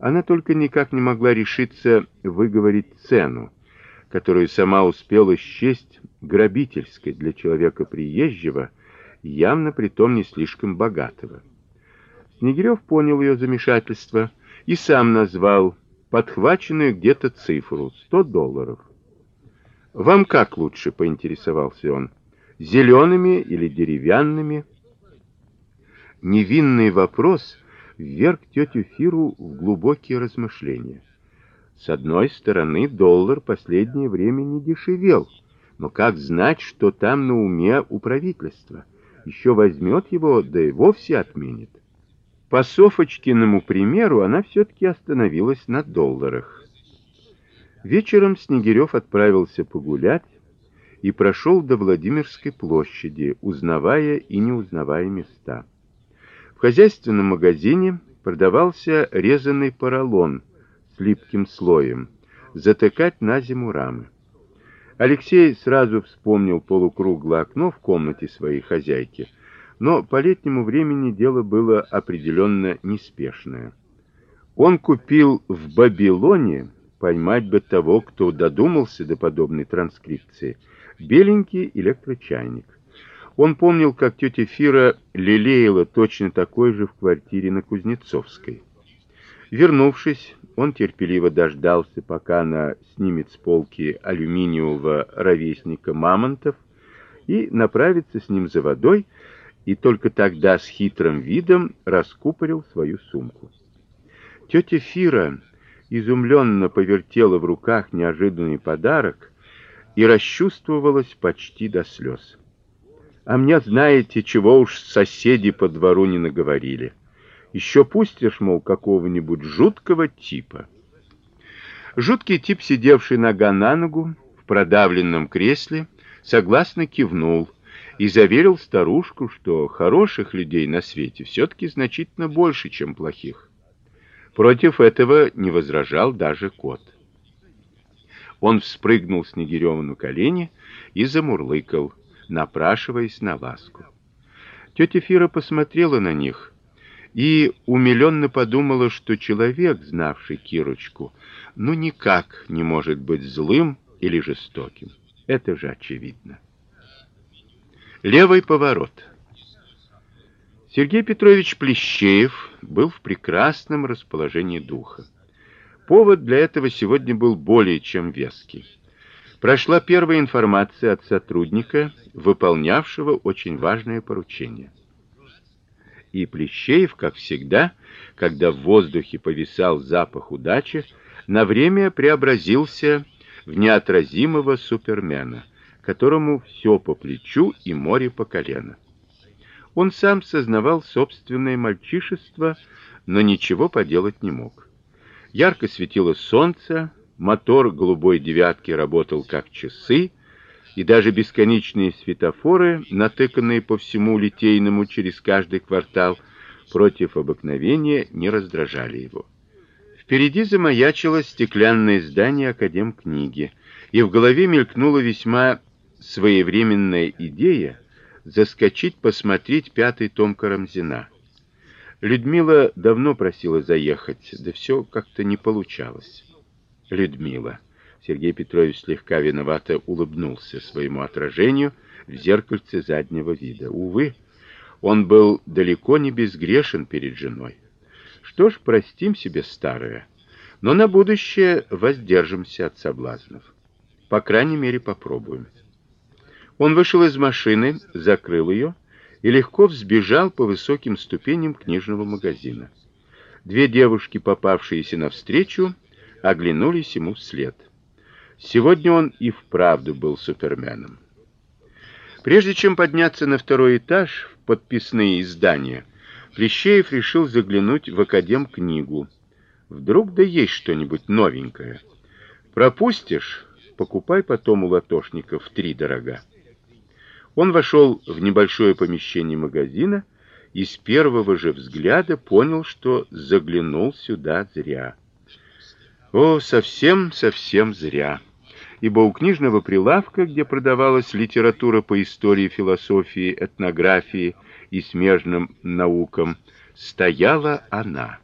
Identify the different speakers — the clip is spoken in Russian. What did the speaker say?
Speaker 1: Она только никак не могла решиться выговорить цену, которую сама успела счесть грабительской для человека приезжего, явно притом не слишком богатого. Снегирев понял ее замешательство и сам назвал подхваченную где-то цифру 100 долларов. Вам как лучше, поинтересовался он. зелеными или деревянными? Невинный вопрос вверг тетю Фиру в глубокие размышления. С одной стороны, доллар последнее время не дешевел, но как знать, что там на уме у правительства? Еще возьмет его, да и вовсе отменит. По Софочкиному примеру она все таки остановилась на долларах. Вечером Снегирев отправился погулять и прошел до Владимирской площади, узнавая и не узнавая места. В хозяйственном магазине продавался резаный поролон с липким слоем, затыкать на зиму рамы. Алексей сразу вспомнил полукруглое окно в комнате своей хозяйки, но по летнему времени дело было определенно неспешное. Он купил в Бабилоне, поймать бы того, кто додумался до подобной транскрипции, беленький электрочайник. Он помнил, как тетя Фира лелеяла точно такой же в квартире на Кузнецовской. Вернувшись, он терпеливо дождался, пока она снимет с полки алюминиевого ровесника мамонтов и направится с ним за водой, и только тогда с хитрым видом раскупорил свою сумку. Тетя Фира изумленно повертела в руках неожиданный подарок и расчувствовалась почти до слез. А мне, знаете, чего уж соседи по двору не наговорили. Еще пустишь, мол, какого-нибудь жуткого типа. Жуткий тип, сидевший нога на ногу в продавленном кресле, согласно кивнул и заверил старушку, что хороших людей на свете все таки значительно больше, чем плохих. Против этого не возражал даже кот. Он вспрыгнул с Снегирёва на колени и замурлыкал, напрашиваясь на ласку. Тетя Фира посмотрела на них и умилённо подумала, что человек, знавший Кирочку, ну никак не может быть злым или жестоким. Это же очевидно. Левый поворот. Сергей Петрович Плещеев был в прекрасном расположении духа. Повод для этого сегодня был более чем веский. Прошла первая информация от сотрудника, выполнявшего очень важное поручение и Плещеев, как всегда, когда в воздухе повисал запах удачи, на время преобразился в неотразимого супермена, которому все по плечу и море по колено. Он сам сознавал собственное мальчишество, но ничего поделать не мог. Ярко светило солнце, мотор голубой девятки работал как часы, и даже бесконечные светофоры, натыканные по всему Литейному через каждый квартал, против обыкновения не раздражали его. Впереди замаячило стеклянное здание Академкниги, и в голове мелькнула весьма своевременная идея заскочить посмотреть пятый том Карамзина. Людмила давно просила заехать, да все как-то не получалось. Людмила Сергей Петрович слегка виновато улыбнулся своему отражению в зеркальце заднего вида. Увы, он был далеко не безгрешен перед женой. Что ж, простим себе старое, но на будущее воздержимся от соблазнов. По крайней мере, попробуем. Он вышел из машины, закрыл ее и легко взбежал по высоким ступеням книжного магазина. Две девушки, попавшиеся навстречу, оглянулись ему вслед. Сегодня он и вправду был суперменом. Прежде чем подняться на второй этаж в подписные издания, Плещеев решил заглянуть в академ-книгу. Вдруг да есть что-нибудь новенькое. Пропустишь, покупай потом у латошников три дорога. Он вошел в небольшое помещение магазина и с первого же взгляда понял, что заглянул сюда зря. О, совсем, совсем зря ибо у книжного прилавка, где продавалась литература по истории, философии, этнографии и смежным наукам, стояла она.